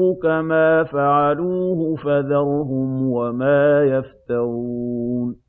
رَبُّكَ مَا فَعَلُوهُ ۖ فَذَرْهُمْ وَمَا يَفْتَرُونَ